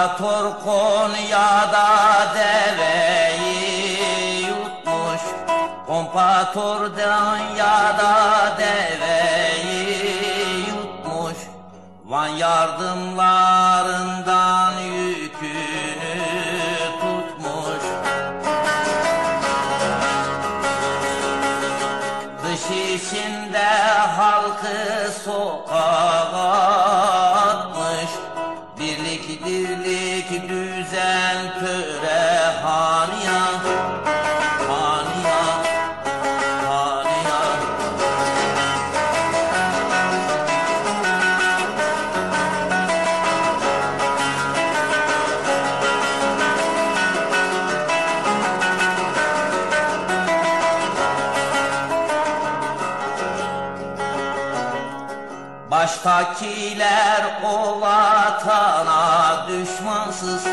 İmparator Konya'da deveyi yutmuş. Kompator Danya'da deveyi yutmuş. Van yardımlarından yükünü tutmuş. Dış içinde halkı sokağa Baştakiler o vatana düşmansız.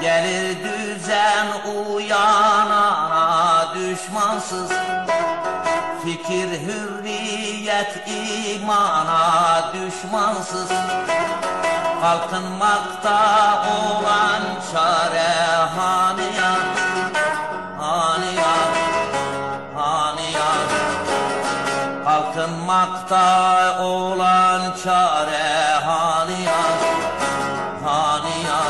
Gelir düzen uyanana düşmansız. Fikir hürriyet imana düşmansız. Kalkınmakta olan çare haniya Haniya Kalkınmakta olan çare haniya Haniya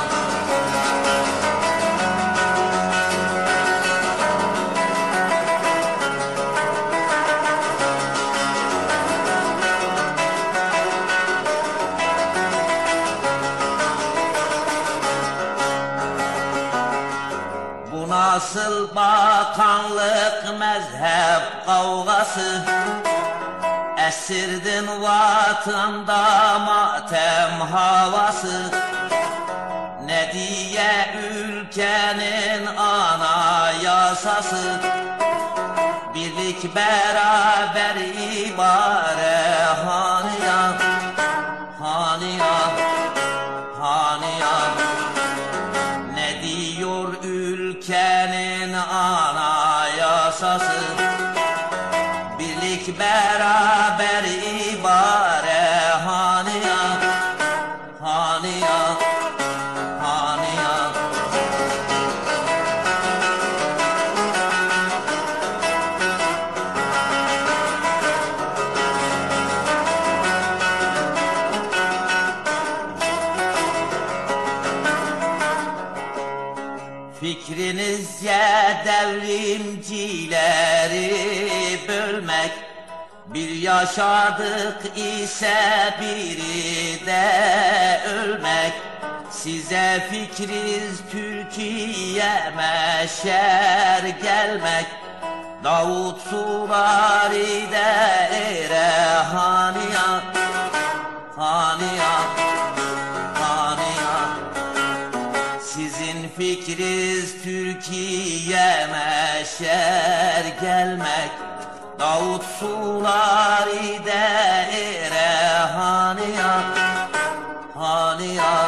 Bu nasıl bakanlık mezhep kavgası Esirdin vatanda matem havası. Ne diye ülkenin anayasası? Birlik beraber ibare haniya Haniya Haniya. Ne diyor ülkenin anayasası beraber ibare haniya Haniya Haniya. Fikrinizce devrimcileri bölmek Bir yaşadık ise biri de ölmek. Size fikriz Türkiye meşer gelmek. Davut Sulari'de ere haniya Haniya Haniya. Sizin fikriz Türkiye meşer gelmek Davut sular ide ere haniya Haniya